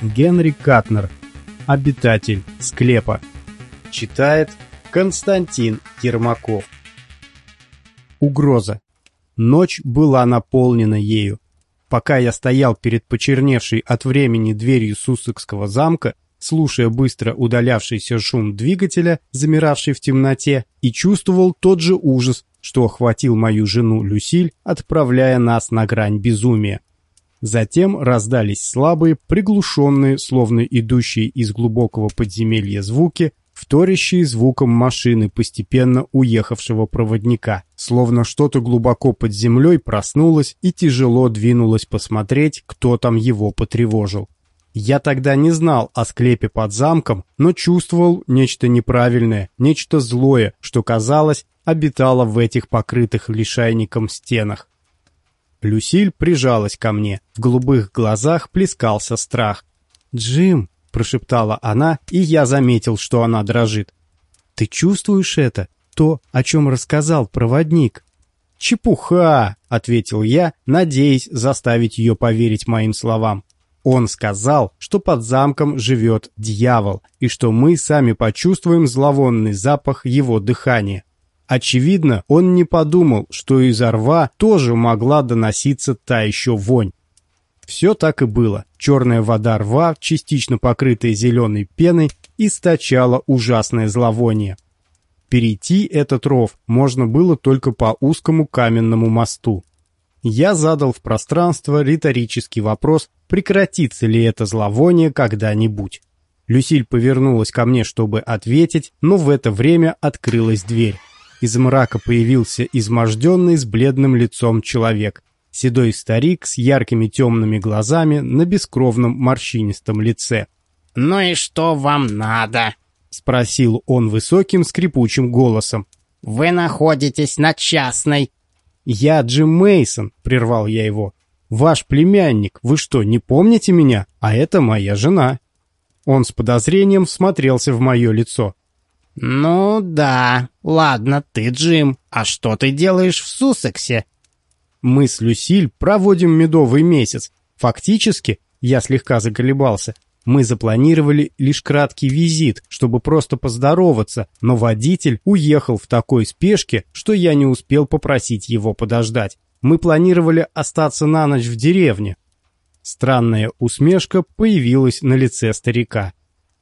Генри Катнер. Обитатель склепа. Читает Константин Ермаков. Угроза. Ночь была наполнена ею. Пока я стоял перед почерневшей от времени дверью Суссекского замка, слушая быстро удалявшийся шум двигателя, замиравший в темноте, и чувствовал тот же ужас, что охватил мою жену Люсиль, отправляя нас на грань безумия. Затем раздались слабые, приглушенные, словно идущие из глубокого подземелья звуки, вторящие звуком машины постепенно уехавшего проводника, словно что-то глубоко под землей проснулось и тяжело двинулось посмотреть, кто там его потревожил. Я тогда не знал о склепе под замком, но чувствовал нечто неправильное, нечто злое, что, казалось, обитало в этих покрытых лишайником стенах. Люсиль прижалась ко мне. В голубых глазах плескался страх. «Джим!» — прошептала она, и я заметил, что она дрожит. «Ты чувствуешь это? То, о чем рассказал проводник?» «Чепуха!» — ответил я, надеясь заставить ее поверить моим словам. Он сказал, что под замком живет дьявол, и что мы сами почувствуем зловонный запах его дыхания. Очевидно, он не подумал, что из рва тоже могла доноситься та еще вонь. Все так и было. Черная вода рва, частично покрытая зеленой пеной, источала ужасное зловоние. Перейти этот ров можно было только по узкому каменному мосту. Я задал в пространство риторический вопрос, прекратится ли это зловоние когда-нибудь. Люсиль повернулась ко мне, чтобы ответить, но в это время открылась дверь. Из мрака появился изможденный с бледным лицом человек. Седой старик с яркими темными глазами на бескровном морщинистом лице. «Ну и что вам надо?» — спросил он высоким скрипучим голосом. «Вы находитесь на частной». «Я Джим Мейсон, прервал я его. «Ваш племянник. Вы что, не помните меня? А это моя жена». Он с подозрением всмотрелся в мое лицо. «Ну да, ладно, ты Джим. А что ты делаешь в Суссексе?» «Мы с Люсиль проводим медовый месяц. Фактически, я слегка заколебался, мы запланировали лишь краткий визит, чтобы просто поздороваться, но водитель уехал в такой спешке, что я не успел попросить его подождать. Мы планировали остаться на ночь в деревне». Странная усмешка появилась на лице старика.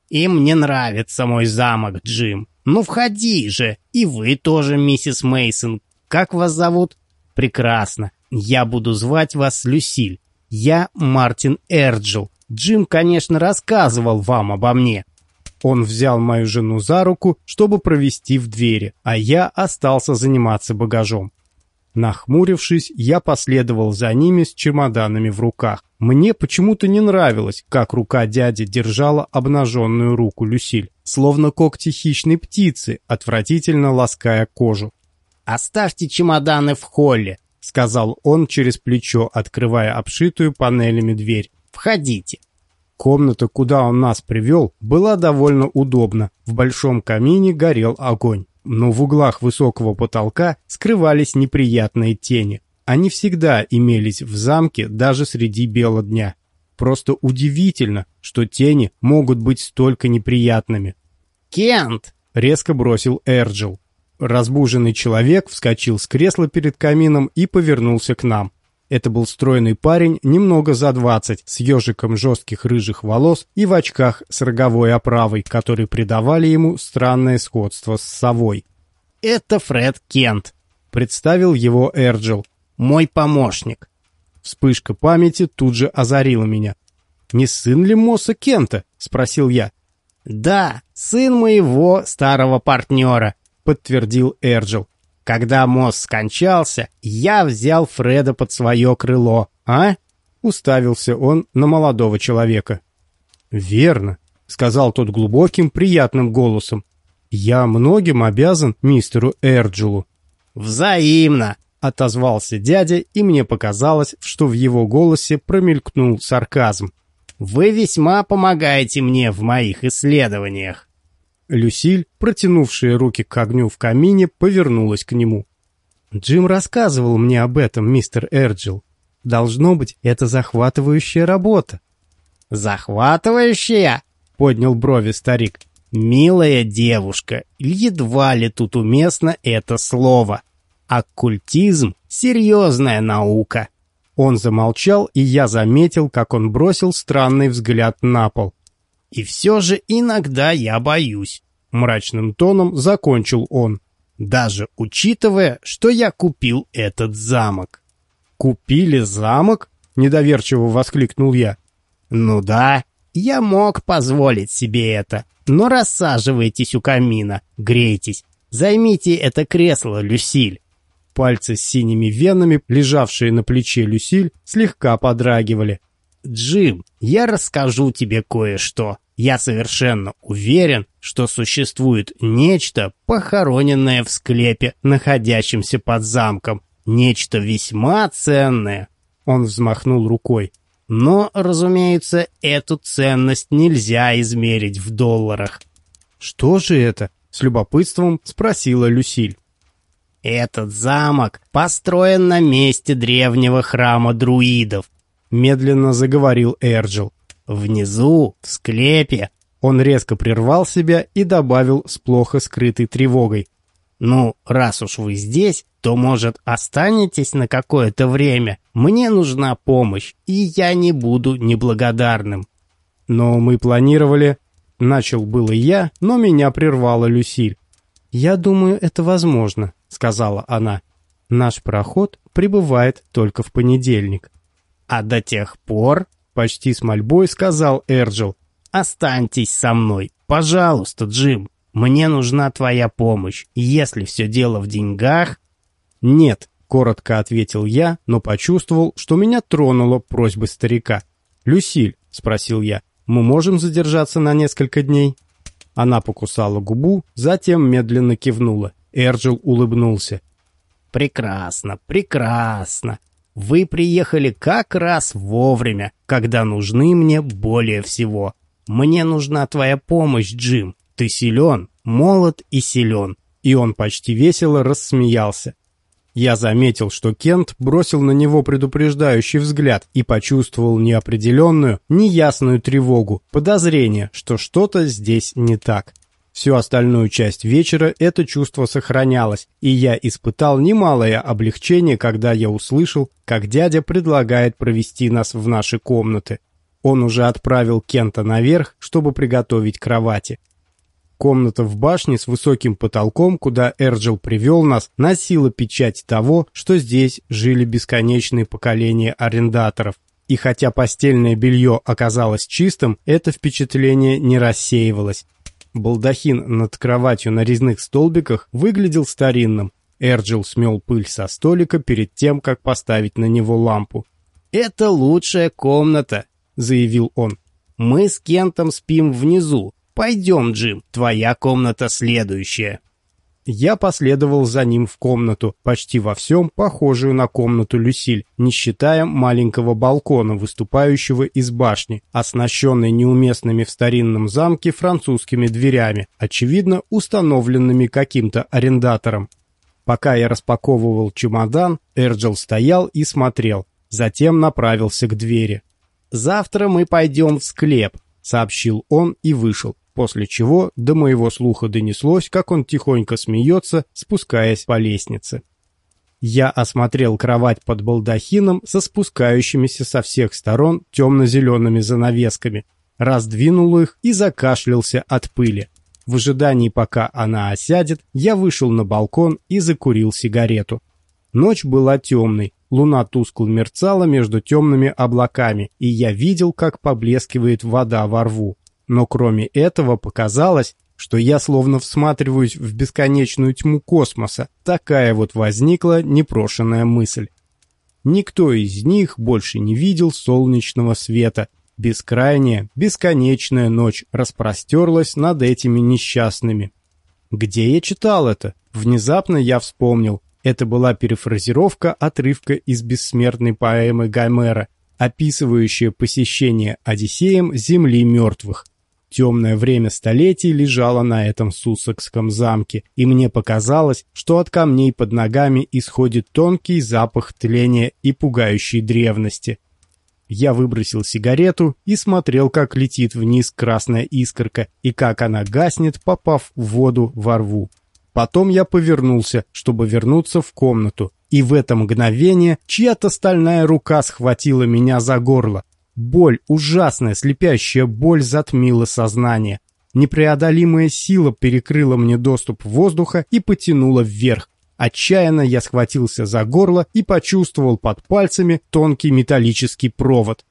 «Им не нравится мой замок, Джим. Ну входи же, и вы тоже, миссис Мейсон. Как вас зовут?» «Прекрасно. Я буду звать вас Люсиль. Я Мартин Эрджил. Джим, конечно, рассказывал вам обо мне». Он взял мою жену за руку, чтобы провести в двери, а я остался заниматься багажом. Нахмурившись, я последовал за ними с чемоданами в руках. Мне почему-то не нравилось, как рука дяди держала обнаженную руку Люсиль, словно когти хищной птицы, отвратительно лаская кожу. «Оставьте чемоданы в холле», — сказал он через плечо, открывая обшитую панелями дверь. «Входите». Комната, куда он нас привел, была довольно удобна. В большом камине горел огонь но в углах высокого потолка скрывались неприятные тени. Они всегда имелись в замке даже среди бела дня. Просто удивительно, что тени могут быть столько неприятными. «Кент!» — резко бросил Эрджил. Разбуженный человек вскочил с кресла перед камином и повернулся к нам. Это был стройный парень, немного за двадцать, с ежиком жестких рыжих волос и в очках с роговой оправой, которые придавали ему странное сходство с совой. «Это Фред Кент», — представил его Эрджил. «Мой помощник». Вспышка памяти тут же озарила меня. «Не сын ли Мосса Кента?» — спросил я. «Да, сын моего старого партнера», — подтвердил Эрджил. Когда Мосс скончался, я взял Фреда под свое крыло, а?» Уставился он на молодого человека. «Верно», — сказал тот глубоким, приятным голосом. «Я многим обязан мистеру Эрджилу». «Взаимно», — отозвался дядя, и мне показалось, что в его голосе промелькнул сарказм. «Вы весьма помогаете мне в моих исследованиях». Люсиль, протянувшая руки к огню в камине, повернулась к нему. «Джим рассказывал мне об этом, мистер Эрджил. Должно быть, это захватывающая работа». Захватывающая? Поднял брови старик. Милая девушка, едва ли тут уместно это слово. Оккультизм — серьезная наука. Он замолчал, и я заметил, как он бросил странный взгляд на пол. «И все же иногда я боюсь», — мрачным тоном закончил он, даже учитывая, что я купил этот замок. «Купили замок?» — недоверчиво воскликнул я. «Ну да, я мог позволить себе это, но рассаживайтесь у камина, грейтесь, займите это кресло, Люсиль». Пальцы с синими венами, лежавшие на плече Люсиль, слегка подрагивали. «Джим, я расскажу тебе кое-что. Я совершенно уверен, что существует нечто, похороненное в склепе, находящемся под замком. Нечто весьма ценное». Он взмахнул рукой. Но, разумеется, эту ценность нельзя измерить в долларах. «Что же это?» — с любопытством спросила Люсиль. «Этот замок построен на месте древнего храма друидов», — медленно заговорил Эрджил. «Внизу, в склепе». Он резко прервал себя и добавил с плохо скрытой тревогой. «Ну, раз уж вы здесь, то, может, останетесь на какое-то время? Мне нужна помощь, и я не буду неблагодарным». «Но мы планировали...» Начал было я, но меня прервала Люсиль. «Я думаю, это возможно», — сказала она. «Наш проход прибывает только в понедельник». «А до тех пор...» — почти с мольбой сказал Эрджил. «Останьтесь со мной, пожалуйста, Джим». Мне нужна твоя помощь. Если все дело в деньгах...» «Нет», — коротко ответил я, но почувствовал, что меня тронула просьба старика. «Люсиль», — спросил я, — «мы можем задержаться на несколько дней?» Она покусала губу, затем медленно кивнула. Эрджил улыбнулся. «Прекрасно, прекрасно. Вы приехали как раз вовремя, когда нужны мне более всего. Мне нужна твоя помощь, Джим. Ты силен, молод и силен». И он почти весело рассмеялся. Я заметил, что Кент бросил на него предупреждающий взгляд и почувствовал неопределенную, неясную тревогу, подозрение, что что-то здесь не так. Всю остальную часть вечера это чувство сохранялось, и я испытал немалое облегчение, когда я услышал, как дядя предлагает провести нас в наши комнаты. Он уже отправил Кента наверх, чтобы приготовить кровати. Комната в башне с высоким потолком, куда Эрджил привел нас, носила печать того, что здесь жили бесконечные поколения арендаторов. И хотя постельное белье оказалось чистым, это впечатление не рассеивалось. Балдахин над кроватью на резных столбиках выглядел старинным. Эрджил смел пыль со столика перед тем, как поставить на него лампу. «Это лучшая комната», — заявил он. «Мы с Кентом спим внизу, «Пойдем, Джим, твоя комната следующая». Я последовал за ним в комнату, почти во всем похожую на комнату Люсиль, не считая маленького балкона, выступающего из башни, оснащенной неуместными в старинном замке французскими дверями, очевидно, установленными каким-то арендатором. Пока я распаковывал чемодан, Эрджел стоял и смотрел, затем направился к двери. «Завтра мы пойдем в склеп», — сообщил он и вышел после чего до моего слуха донеслось, как он тихонько смеется, спускаясь по лестнице. Я осмотрел кровать под балдахином со спускающимися со всех сторон темно-зелеными занавесками, раздвинул их и закашлялся от пыли. В ожидании, пока она осядет, я вышел на балкон и закурил сигарету. Ночь была темной, луна тускло мерцала между темными облаками, и я видел, как поблескивает вода во рву. Но кроме этого показалось, что я словно всматриваюсь в бесконечную тьму космоса. Такая вот возникла непрошенная мысль. Никто из них больше не видел солнечного света. Бескрайняя, бесконечная ночь распростерлась над этими несчастными. Где я читал это? Внезапно я вспомнил. Это была перефразировка отрывка из бессмертной поэмы Гомера, описывающая посещение Одиссеем земли мертвых. Темное время столетий лежало на этом Сусокском замке, и мне показалось, что от камней под ногами исходит тонкий запах тления и пугающей древности. Я выбросил сигарету и смотрел, как летит вниз красная искорка и как она гаснет, попав в воду во рву. Потом я повернулся, чтобы вернуться в комнату, и в это мгновение чья-то стальная рука схватила меня за горло. Боль, ужасная, слепящая боль затмила сознание. Непреодолимая сила перекрыла мне доступ воздуха и потянула вверх. Отчаянно я схватился за горло и почувствовал под пальцами тонкий металлический провод.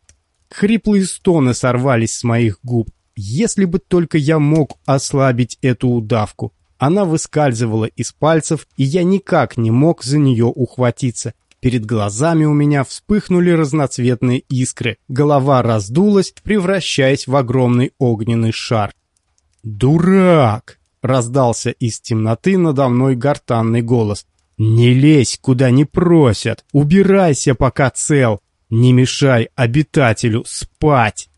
Хриплые стоны сорвались с моих губ. Если бы только я мог ослабить эту удавку. Она выскальзывала из пальцев, и я никак не мог за нее ухватиться. Перед глазами у меня вспыхнули разноцветные искры. Голова раздулась, превращаясь в огромный огненный шар. «Дурак!» — раздался из темноты надо мной гортанный голос. «Не лезь, куда не просят! Убирайся, пока цел! Не мешай обитателю спать!»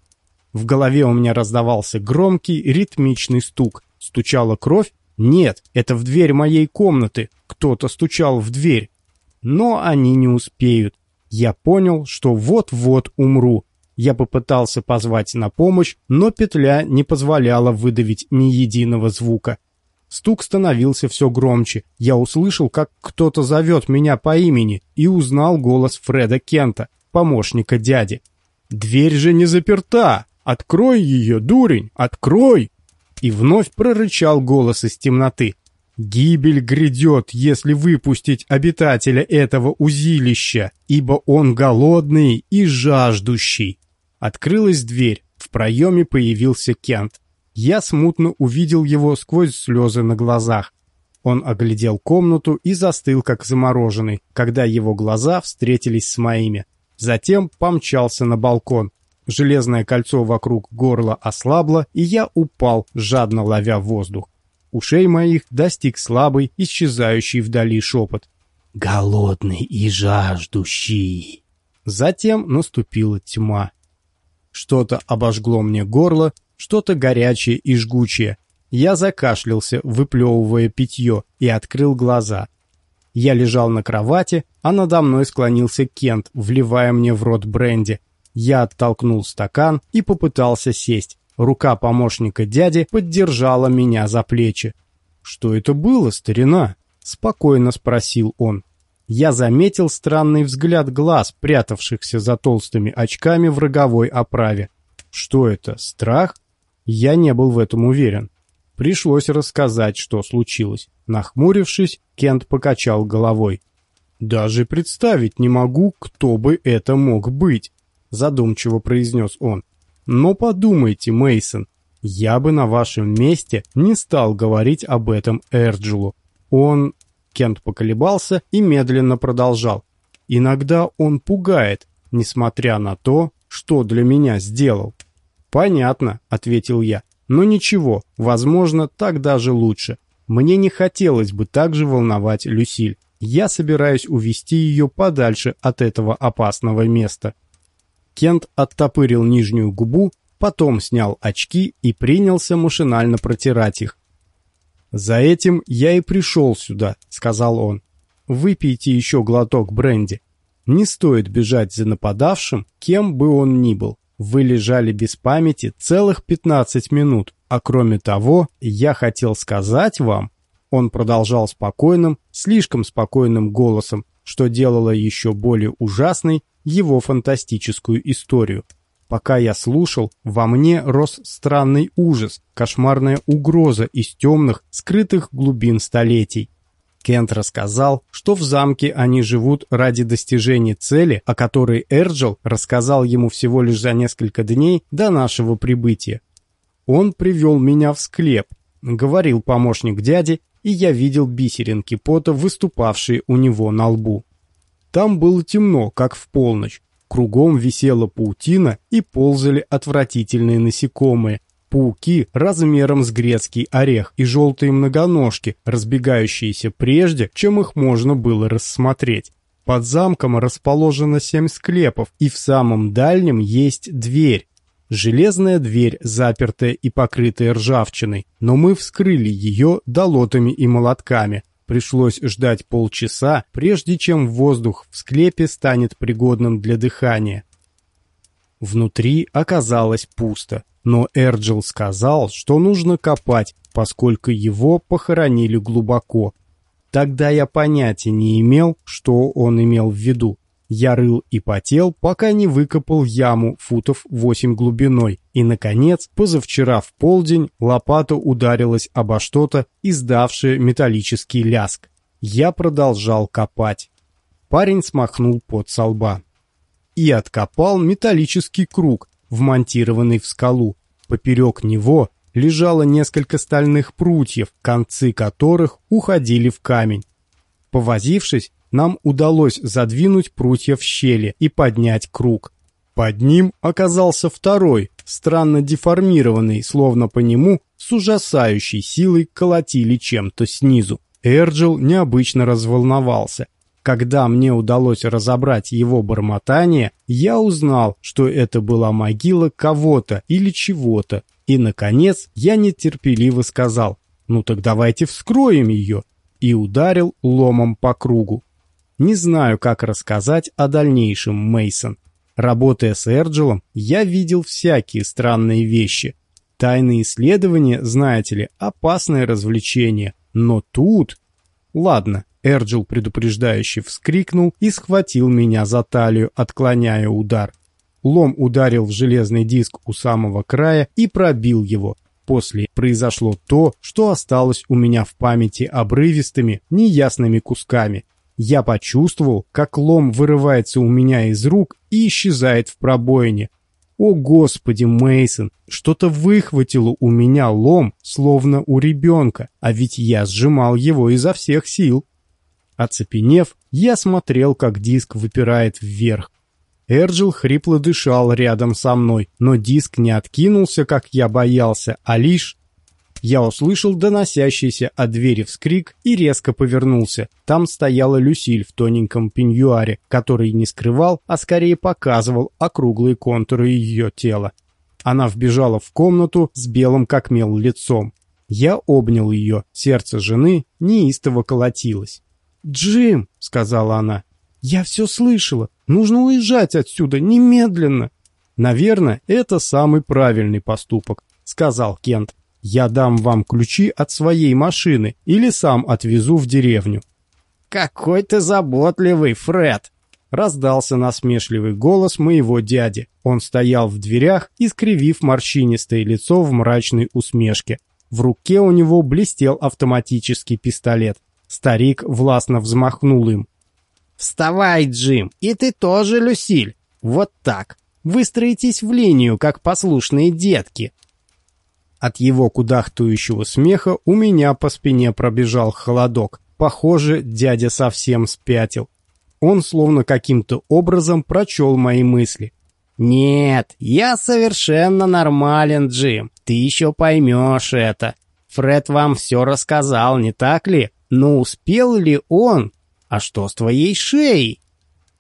В голове у меня раздавался громкий ритмичный стук. Стучала кровь, нет, это в дверь моей комнаты. Кто-то стучал в дверь. Но они не успеют. Я понял, что вот-вот умру. Я попытался позвать на помощь, но петля не позволяла выдавить ни единого звука. Стук становился все громче. Я услышал, как кто-то зовет меня по имени и узнал голос Фреда Кента, помощника дяди. «Дверь же не заперта! Открой ее, дурень! Открой!» И вновь прорычал голос из темноты. «Гибель грядет, если выпустить обитателя этого узилища, ибо он голодный и жаждущий». Открылась дверь, в проеме появился Кент. Я смутно увидел его сквозь слезы на глазах. Он оглядел комнату и застыл, как замороженный, когда его глаза встретились с моими. Затем помчался на балкон. Железное кольцо вокруг горла ослабло, и я упал, жадно ловя воздух. Ушей моих достиг слабый, исчезающий вдали шепот. «Голодный и жаждущий!» Затем наступила тьма. Что-то обожгло мне горло, что-то горячее и жгучее. Я закашлялся, выплевывая питье, и открыл глаза. Я лежал на кровати, а надо мной склонился Кент, вливая мне в рот бренди. Я оттолкнул стакан и попытался сесть. Рука помощника дяди поддержала меня за плечи. «Что это было, старина?» — спокойно спросил он. Я заметил странный взгляд глаз, прятавшихся за толстыми очками в роговой оправе. Что это, страх? Я не был в этом уверен. Пришлось рассказать, что случилось. Нахмурившись, Кент покачал головой. «Даже представить не могу, кто бы это мог быть задумчиво произнес он. Но подумайте, Мейсон, я бы на вашем месте не стал говорить об этом Эрджулу. Он... Кент поколебался и медленно продолжал. Иногда он пугает, несмотря на то, что для меня сделал. «Понятно», — ответил я. «Но ничего, возможно, так даже лучше. Мне не хотелось бы так же волновать Люсиль. Я собираюсь увести ее подальше от этого опасного места». Кент оттопырил нижнюю губу, потом снял очки и принялся машинально протирать их. «За этим я и пришел сюда», — сказал он. «Выпейте еще глоток бренди. Не стоит бежать за нападавшим, кем бы он ни был. Вы лежали без памяти целых 15 минут, а кроме того, я хотел сказать вам...» Он продолжал спокойным, слишком спокойным голосом, что делало еще более ужасной его фантастическую историю. Пока я слушал, во мне рос странный ужас, кошмарная угроза из темных, скрытых глубин столетий. Кент рассказал, что в замке они живут ради достижения цели, о которой Эрджел рассказал ему всего лишь за несколько дней до нашего прибытия. Он привел меня в склеп, говорил помощник дяди, и я видел бисеринки пота, выступавшие у него на лбу. Там было темно, как в полночь. Кругом висела паутина и ползали отвратительные насекомые. Пауки размером с грецкий орех и желтые многоножки, разбегающиеся прежде, чем их можно было рассмотреть. Под замком расположено семь склепов, и в самом дальнем есть дверь. Железная дверь, запертая и покрытая ржавчиной, но мы вскрыли ее долотами и молотками. Пришлось ждать полчаса, прежде чем воздух в склепе станет пригодным для дыхания. Внутри оказалось пусто, но Эрджил сказал, что нужно копать, поскольку его похоронили глубоко. Тогда я понятия не имел, что он имел в виду. Я рыл и потел, пока не выкопал яму футов 8 глубиной, и, наконец, позавчера в полдень лопата ударилась обо что-то, издавшее металлический ляск. Я продолжал копать. Парень смахнул пот со лба. И откопал металлический круг, вмонтированный в скалу. Поперек него лежало несколько стальных прутьев, концы которых уходили в камень. Повозившись, нам удалось задвинуть прутья в щели и поднять круг. Под ним оказался второй, странно деформированный, словно по нему с ужасающей силой колотили чем-то снизу. Эрджил необычно разволновался. Когда мне удалось разобрать его бормотание, я узнал, что это была могила кого-то или чего-то. И, наконец, я нетерпеливо сказал, «Ну так давайте вскроем ее», и ударил ломом по кругу. Не знаю, как рассказать о дальнейшем, Мейсон. Работая с Эрджелом, я видел всякие странные вещи. Тайные исследования, знаете ли, опасное развлечение. Но тут... Ладно, Эрджел предупреждающе вскрикнул и схватил меня за талию, отклоняя удар. Лом ударил в железный диск у самого края и пробил его. После произошло то, что осталось у меня в памяти обрывистыми, неясными кусками. Я почувствовал, как лом вырывается у меня из рук и исчезает в пробоине. О, господи, Мейсон, что-то выхватило у меня лом, словно у ребенка, а ведь я сжимал его изо всех сил. Оцепенев, я смотрел, как диск выпирает вверх. Эрджил хрипло дышал рядом со мной, но диск не откинулся, как я боялся, а лишь я услышал доносящийся от двери вскрик и резко повернулся. Там стояла Люсиль в тоненьком пеньюаре, который не скрывал, а скорее показывал округлые контуры ее тела. Она вбежала в комнату с белым как мел лицом. Я обнял ее, сердце жены неистово колотилось. «Джим», — сказала она, — «я все слышала, нужно уезжать отсюда немедленно». «Наверное, это самый правильный поступок», — сказал Кент. Я дам вам ключи от своей машины или сам отвезу в деревню». «Какой ты заботливый, Фред!» Раздался насмешливый голос моего дяди. Он стоял в дверях, искривив морщинистое лицо в мрачной усмешке. В руке у него блестел автоматический пистолет. Старик властно взмахнул им. «Вставай, Джим, и ты тоже, Люсиль. Вот так. Выстроитесь в линию, как послушные детки. От его кудахтующего смеха у меня по спине пробежал холодок. Похоже, дядя совсем спятил. Он словно каким-то образом прочел мои мысли. «Нет, я совершенно нормален, Джим. Ты еще поймешь это. Фред вам все рассказал, не так ли? Но успел ли он? А что с твоей шеей?»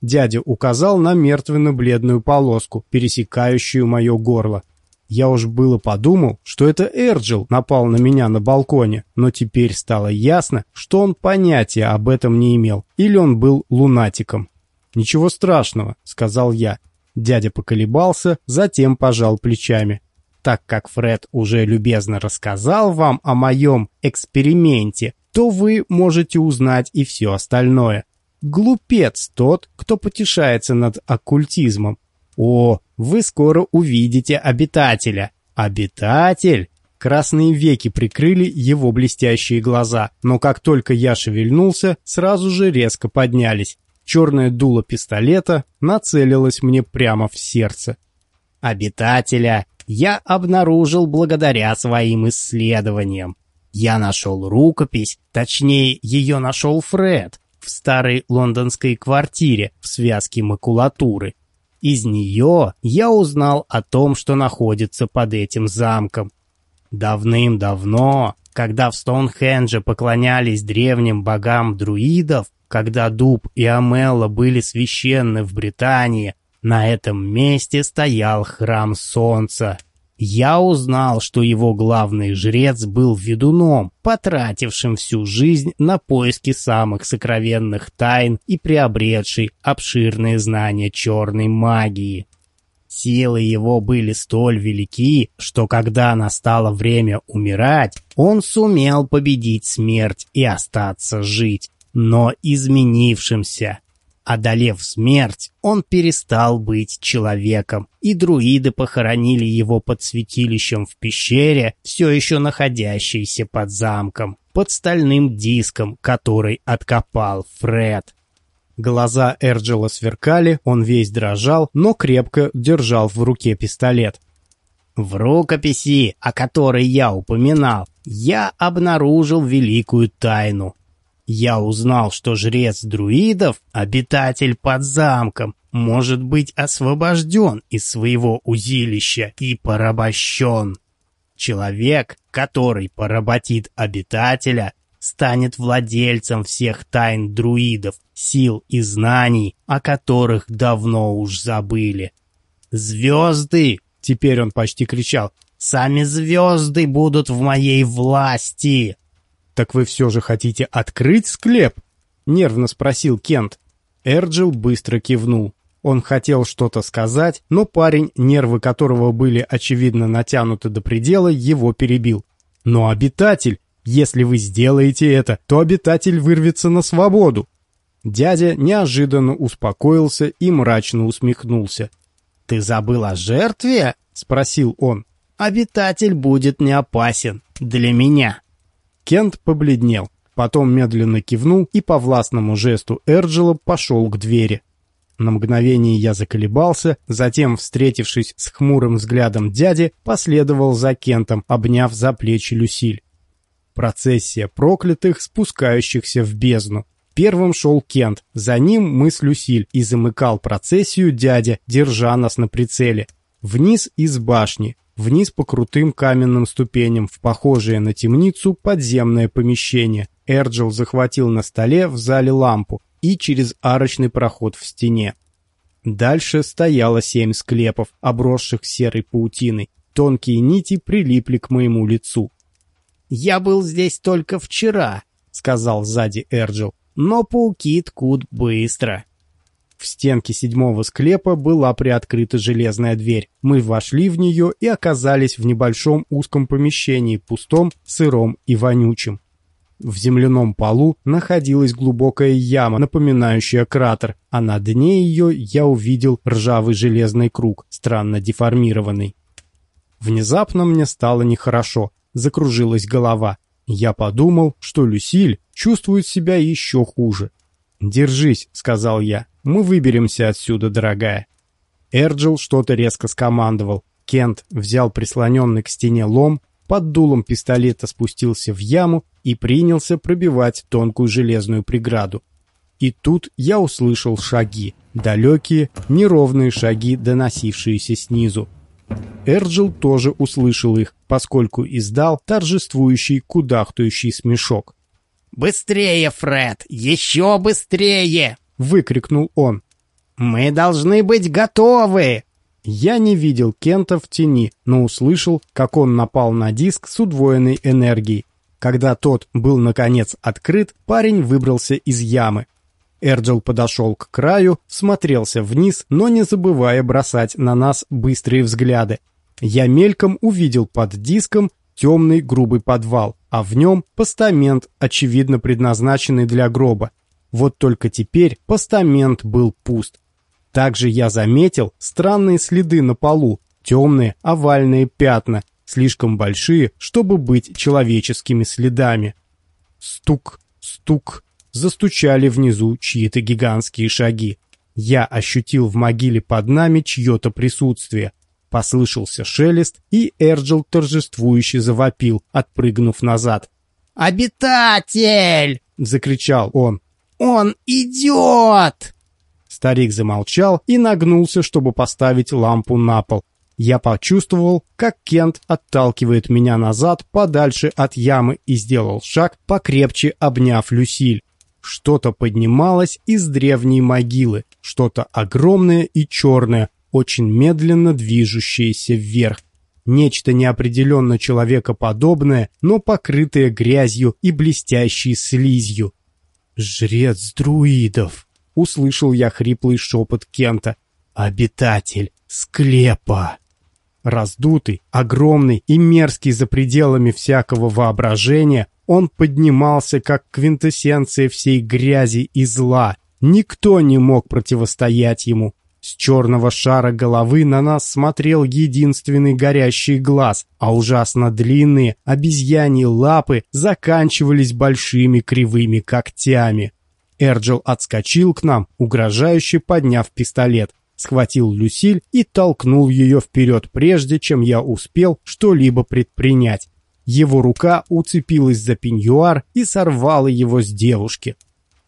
Дядя указал на мертвенно-бледную полоску, пересекающую мое горло. Я уж было подумал, что это Эрджил напал на меня на балконе, но теперь стало ясно, что он понятия об этом не имел, или он был лунатиком. «Ничего страшного», — сказал я. Дядя поколебался, затем пожал плечами. «Так как Фред уже любезно рассказал вам о моем эксперименте, то вы можете узнать и все остальное. Глупец тот, кто потешается над оккультизмом. О, вы скоро увидите обитателя. Обитатель? Красные веки прикрыли его блестящие глаза, но как только я шевельнулся, сразу же резко поднялись. Черное дуло пистолета нацелилось мне прямо в сердце. Обитателя я обнаружил благодаря своим исследованиям. Я нашел рукопись, точнее, ее нашел Фред, в старой лондонской квартире в связке макулатуры. Из нее я узнал о том, что находится под этим замком. Давным-давно, когда в Стоунхендже поклонялись древним богам друидов, когда Дуб и Амелла были священны в Британии, на этом месте стоял храм Солнца, я узнал, что его главный жрец был ведуном, потратившим всю жизнь на поиски самых сокровенных тайн и приобретший обширные знания черной магии. Силы его были столь велики, что когда настало время умирать, он сумел победить смерть и остаться жить, но изменившимся. Одолев смерть, он перестал быть человеком, и друиды похоронили его под святилищем в пещере, все еще находящейся под замком, под стальным диском, который откопал Фред. Глаза Эрджела сверкали, он весь дрожал, но крепко держал в руке пистолет. В рукописи, о которой я упоминал, я обнаружил великую тайну. Я узнал, что жрец друидов, обитатель под замком, может быть освобожден из своего узилища и порабощен. Человек, который поработит обитателя, станет владельцем всех тайн друидов, сил и знаний, о которых давно уж забыли. «Звезды!» — теперь он почти кричал. «Сами звезды будут в моей власти!» «Так вы все же хотите открыть склеп?» — нервно спросил Кент. Эрджил быстро кивнул. Он хотел что-то сказать, но парень, нервы которого были очевидно натянуты до предела, его перебил. «Но обитатель! Если вы сделаете это, то обитатель вырвется на свободу. Дядя неожиданно успокоился и мрачно усмехнулся. «Ты забыл о жертве?» — спросил он. «Обитатель будет не опасен для меня». Кент побледнел, потом медленно кивнул и по властному жесту Эрджела пошел к двери. На мгновение я заколебался, затем, встретившись с хмурым взглядом дяди, последовал за Кентом, обняв за плечи Люсиль. Процессия проклятых, спускающихся в бездну. Первым шел Кент, за ним мы с Люсиль, и замыкал процессию дядя, держа нас на прицеле. Вниз из башни, вниз по крутым каменным ступеням в похожее на темницу подземное помещение. Эрджил захватил на столе в зале лампу и через арочный проход в стене. Дальше стояло семь склепов, обросших серой паутиной. Тонкие нити прилипли к моему лицу. «Я был здесь только вчера», — сказал сзади Эрджил, «но пауки ткут быстро». В стенке седьмого склепа была приоткрыта железная дверь. Мы вошли в нее и оказались в небольшом узком помещении, пустом, сыром и вонючем. В земляном полу находилась глубокая яма, напоминающая кратер, а на дне ее я увидел ржавый железный круг, странно деформированный. Внезапно мне стало нехорошо закружилась голова. Я подумал, что Люсиль чувствует себя еще хуже. «Держись», — сказал я, — «мы выберемся отсюда, дорогая». Эрджил что-то резко скомандовал. Кент взял прислоненный к стене лом, под дулом пистолета спустился в яму и принялся пробивать тонкую железную преграду. И тут я услышал шаги, далекие, неровные шаги, доносившиеся снизу. Эрджил тоже услышал их, поскольку издал торжествующий кудахтающий смешок. «Быстрее, Фред! Еще быстрее!» — выкрикнул он. «Мы должны быть готовы!» Я не видел Кента в тени, но услышал, как он напал на диск с удвоенной энергией. Когда тот был, наконец, открыт, парень выбрался из ямы. Эрджел подошел к краю, смотрелся вниз, но не забывая бросать на нас быстрые взгляды. Я мельком увидел под диском темный грубый подвал, а в нем постамент, очевидно предназначенный для гроба. Вот только теперь постамент был пуст. Также я заметил странные следы на полу, темные овальные пятна, слишком большие, чтобы быть человеческими следами. Стук, стук, застучали внизу чьи-то гигантские шаги. Я ощутил в могиле под нами чье-то присутствие. Послышался шелест, и Эрджил торжествующе завопил, отпрыгнув назад. «Обитатель!» — закричал он. «Он идет!» Старик замолчал и нагнулся, чтобы поставить лампу на пол. Я почувствовал, как Кент отталкивает меня назад подальше от ямы и сделал шаг, покрепче обняв Люсиль. Что-то поднималось из древней могилы, что-то огромное и черное, очень медленно движущееся вверх. Нечто неопределенно человекоподобное, но покрытое грязью и блестящей слизью. «Жрец друидов!» — услышал я хриплый шепот Кента. «Обитатель! склепа. Раздутый, огромный и мерзкий за пределами всякого воображения, он поднимался как квинтэссенция всей грязи и зла. Никто не мог противостоять ему. С черного шара головы на нас смотрел единственный горящий глаз, а ужасно длинные обезьяньи лапы заканчивались большими кривыми когтями. Эрджел отскочил к нам, угрожающе подняв пистолет, схватил Люсиль и толкнул ее вперед, прежде чем я успел что-либо предпринять. Его рука уцепилась за пеньюар и сорвала его с девушки.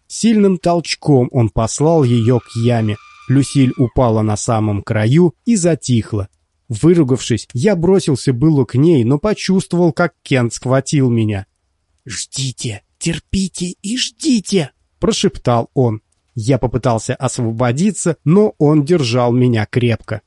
Сильным толчком он послал ее к яме. Люсиль упала на самом краю и затихла. Выругавшись, я бросился было к ней, но почувствовал, как Кент схватил меня. «Ждите, терпите и ждите!» — прошептал он. Я попытался освободиться, но он держал меня крепко.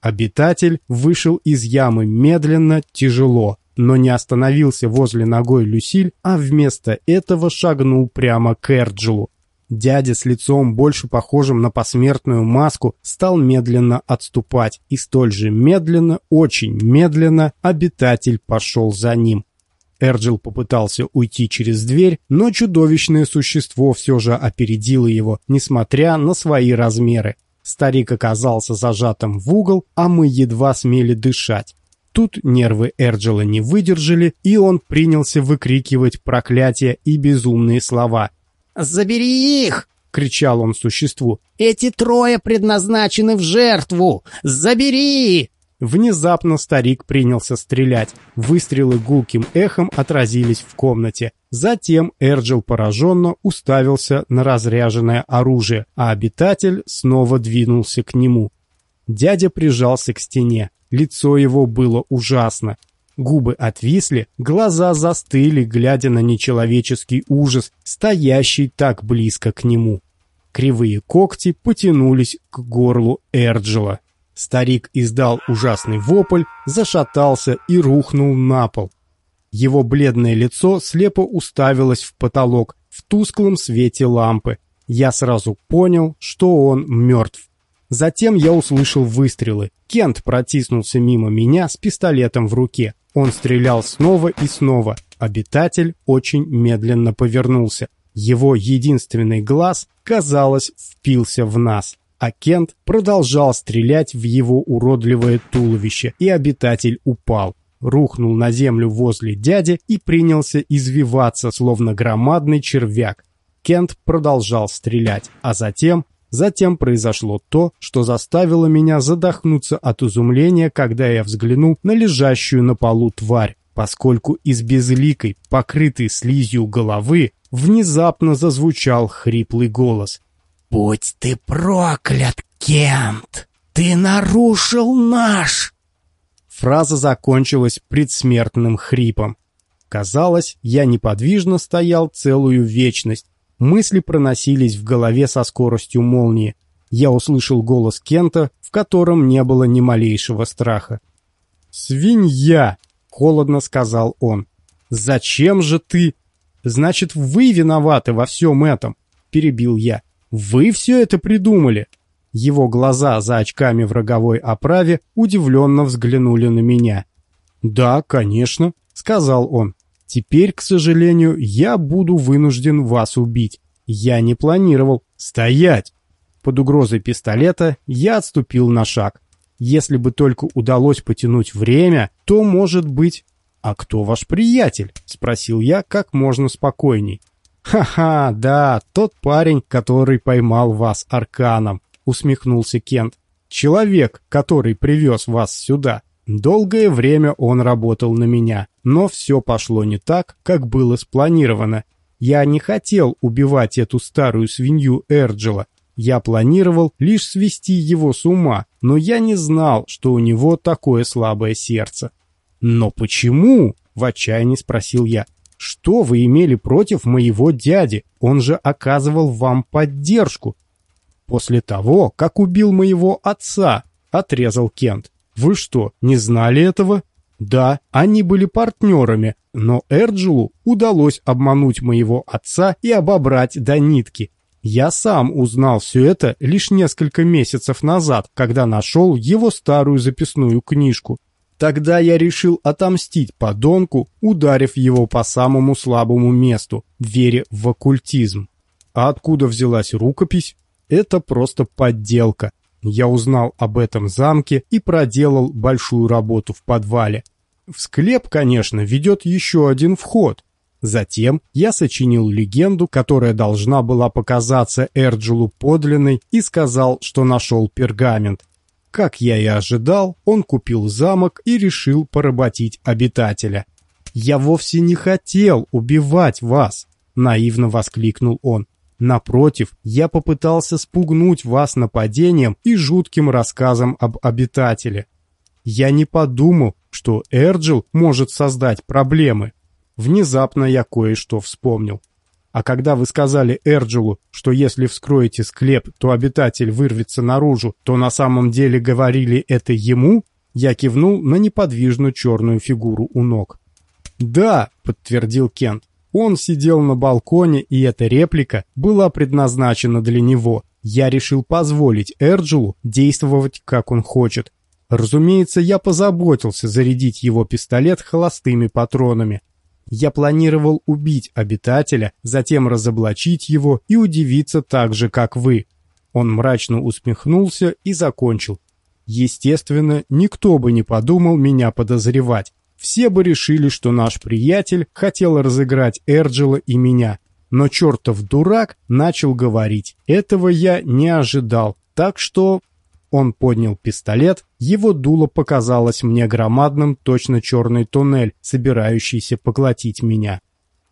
Обитатель вышел из ямы медленно, тяжело, но не остановился возле ногой Люсиль, а вместо этого шагнул прямо к Эрджилу. Дядя с лицом, больше похожим на посмертную маску, стал медленно отступать, и столь же медленно, очень медленно, обитатель пошел за ним. Эрджил попытался уйти через дверь, но чудовищное существо все же опередило его, несмотря на свои размеры. Старик оказался зажатым в угол, а мы едва смели дышать. Тут нервы Эрджила не выдержали, и он принялся выкрикивать проклятия и безумные слова. «Забери их!» — кричал он существу. «Эти трое предназначены в жертву! Забери!» Внезапно старик принялся стрелять. Выстрелы гулким эхом отразились в комнате. Затем Эрджил пораженно уставился на разряженное оружие, а обитатель снова двинулся к нему. Дядя прижался к стене. Лицо его было ужасно. Губы отвисли, глаза застыли, глядя на нечеловеческий ужас, стоящий так близко к нему. Кривые когти потянулись к горлу Эрджила. Старик издал ужасный вопль, зашатался и рухнул на пол. Его бледное лицо слепо уставилось в потолок в тусклом свете лампы. Я сразу понял, что он мертв. Затем я услышал выстрелы. Кент протиснулся мимо меня с пистолетом в руке. Он стрелял снова и снова. Обитатель очень медленно повернулся. Его единственный глаз, казалось, впился в нас а Кент продолжал стрелять в его уродливое туловище, и обитатель упал. Рухнул на землю возле дяди и принялся извиваться, словно громадный червяк. Кент продолжал стрелять, а затем... Затем произошло то, что заставило меня задохнуться от изумления, когда я взглянул на лежащую на полу тварь, поскольку из безликой, покрытой слизью головы, внезапно зазвучал хриплый голос. «Будь ты проклят, Кент! Ты нарушил наш!» Фраза закончилась предсмертным хрипом. Казалось, я неподвижно стоял целую вечность. Мысли проносились в голове со скоростью молнии. Я услышал голос Кента, в котором не было ни малейшего страха. «Свинья!» — холодно сказал он. «Зачем же ты?» «Значит, вы виноваты во всем этом!» — перебил я. Вы все это придумали?» Его глаза за очками в роговой оправе удивленно взглянули на меня. «Да, конечно», — сказал он. «Теперь, к сожалению, я буду вынужден вас убить. Я не планировал. Стоять!» Под угрозой пистолета я отступил на шаг. Если бы только удалось потянуть время, то, может быть... «А кто ваш приятель?» — спросил я как можно спокойней. «Ха-ха, да, тот парень, который поймал вас арканом», — усмехнулся Кент. «Человек, который привез вас сюда. Долгое время он работал на меня, но все пошло не так, как было спланировано. Я не хотел убивать эту старую свинью Эрджела. Я планировал лишь свести его с ума, но я не знал, что у него такое слабое сердце. «Но почему?» — в отчаянии спросил я. Что вы имели против моего дяди? Он же оказывал вам поддержку. После того, как убил моего отца, отрезал Кент. Вы что, не знали этого? Да, они были партнерами, но Эрджилу удалось обмануть моего отца и обобрать до нитки. Я сам узнал все это лишь несколько месяцев назад, когда нашел его старую записную книжку. Тогда я решил отомстить подонку, ударив его по самому слабому месту, вере в оккультизм. А откуда взялась рукопись? Это просто подделка. Я узнал об этом замке и проделал большую работу в подвале. В склеп, конечно, ведет еще один вход. Затем я сочинил легенду, которая должна была показаться Эрджилу подлинной, и сказал, что нашел пергамент. Как я и ожидал, он купил замок и решил поработить обитателя. «Я вовсе не хотел убивать вас!» — наивно воскликнул он. Напротив, я попытался спугнуть вас нападением и жутким рассказом об обитателе. Я не подумал, что Эрджил может создать проблемы. Внезапно я кое-что вспомнил. А когда вы сказали Эрджилу, что если вскроете склеп, то обитатель вырвется наружу, то на самом деле говорили это ему, я кивнул на неподвижную черную фигуру у ног. «Да», — подтвердил Кент, он сидел на балконе, и эта реплика была предназначена для него. Я решил позволить Эрджилу действовать, как он хочет. Разумеется, я позаботился зарядить его пистолет холостыми патронами. Я планировал убить обитателя, затем разоблачить его и удивиться так же, как вы. Он мрачно усмехнулся и закончил. Естественно, никто бы не подумал меня подозревать. Все бы решили, что наш приятель хотел разыграть Эрджела и меня. Но чертов дурак начал говорить. Этого я не ожидал. Так что... Он поднял пистолет, его дуло показалось мне громадным, точно черный туннель, собирающийся поглотить меня.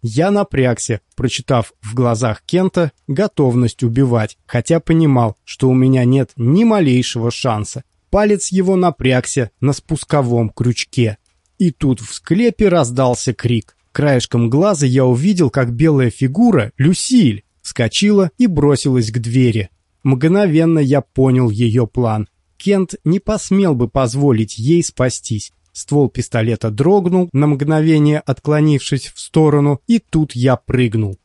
Я напрягся, прочитав в глазах Кента готовность убивать, хотя понимал, что у меня нет ни малейшего шанса. Палец его напрягся на спусковом крючке. И тут в склепе раздался крик. Краешком глаза я увидел, как белая фигура, Люсиль, вскочила и бросилась к двери. Мгновенно я понял ее план. Кент не посмел бы позволить ей спастись. Ствол пистолета дрогнул, на мгновение отклонившись в сторону, и тут я прыгнул.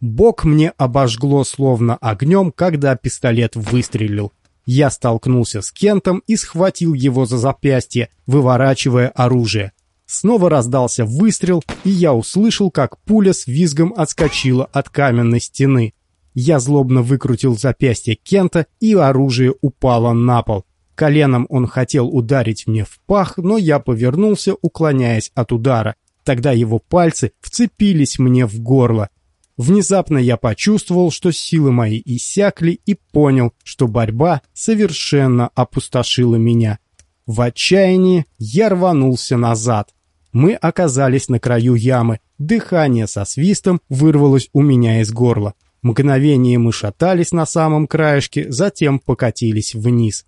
Бок мне обожгло словно огнем, когда пистолет выстрелил. Я столкнулся с Кентом и схватил его за запястье, выворачивая оружие. Снова раздался выстрел, и я услышал, как пуля с визгом отскочила от каменной стены. Я злобно выкрутил запястье Кента, и оружие упало на пол. Коленом он хотел ударить мне в пах, но я повернулся, уклоняясь от удара. Тогда его пальцы вцепились мне в горло. Внезапно я почувствовал, что силы мои иссякли и понял, что борьба совершенно опустошила меня. В отчаянии я рванулся назад. Мы оказались на краю ямы. Дыхание со свистом вырвалось у меня из горла. Мгновение мы шатались на самом краешке, затем покатились вниз.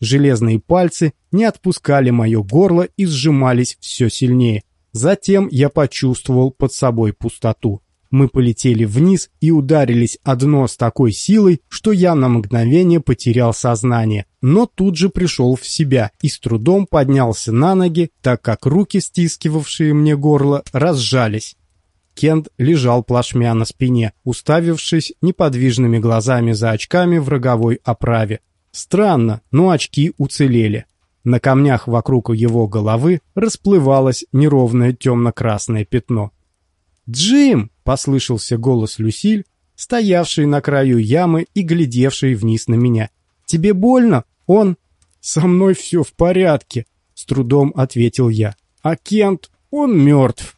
Железные пальцы не отпускали мое горло и сжимались все сильнее. Затем я почувствовал под собой пустоту. Мы полетели вниз и ударились о дно с такой силой, что я на мгновение потерял сознание, но тут же пришел в себя и с трудом поднялся на ноги, так как руки, стискивавшие мне горло, разжались. Кент лежал плашмя на спине, уставившись неподвижными глазами за очками в роговой оправе. Странно, но очки уцелели. На камнях вокруг его головы расплывалось неровное темно-красное пятно. «Джим!» — послышался голос Люсиль, стоявший на краю ямы и глядевший вниз на меня. «Тебе больно? Он...» «Со мной все в порядке», — с трудом ответил я. «А Кент, он мертв».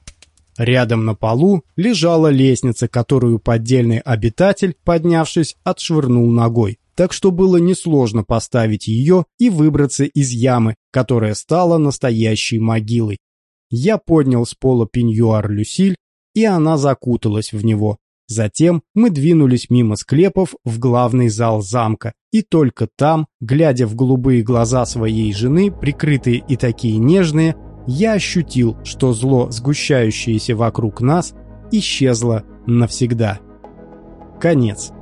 Рядом на полу лежала лестница, которую поддельный обитатель, поднявшись, отшвырнул ногой. Так что было несложно поставить ее и выбраться из ямы, которая стала настоящей могилой. Я поднял с пола пеньюар Люсиль и она закуталась в него. Затем мы двинулись мимо склепов в главный зал замка, и только там, глядя в голубые глаза своей жены, прикрытые и такие нежные, я ощутил, что зло, сгущающееся вокруг нас, исчезло навсегда. Конец.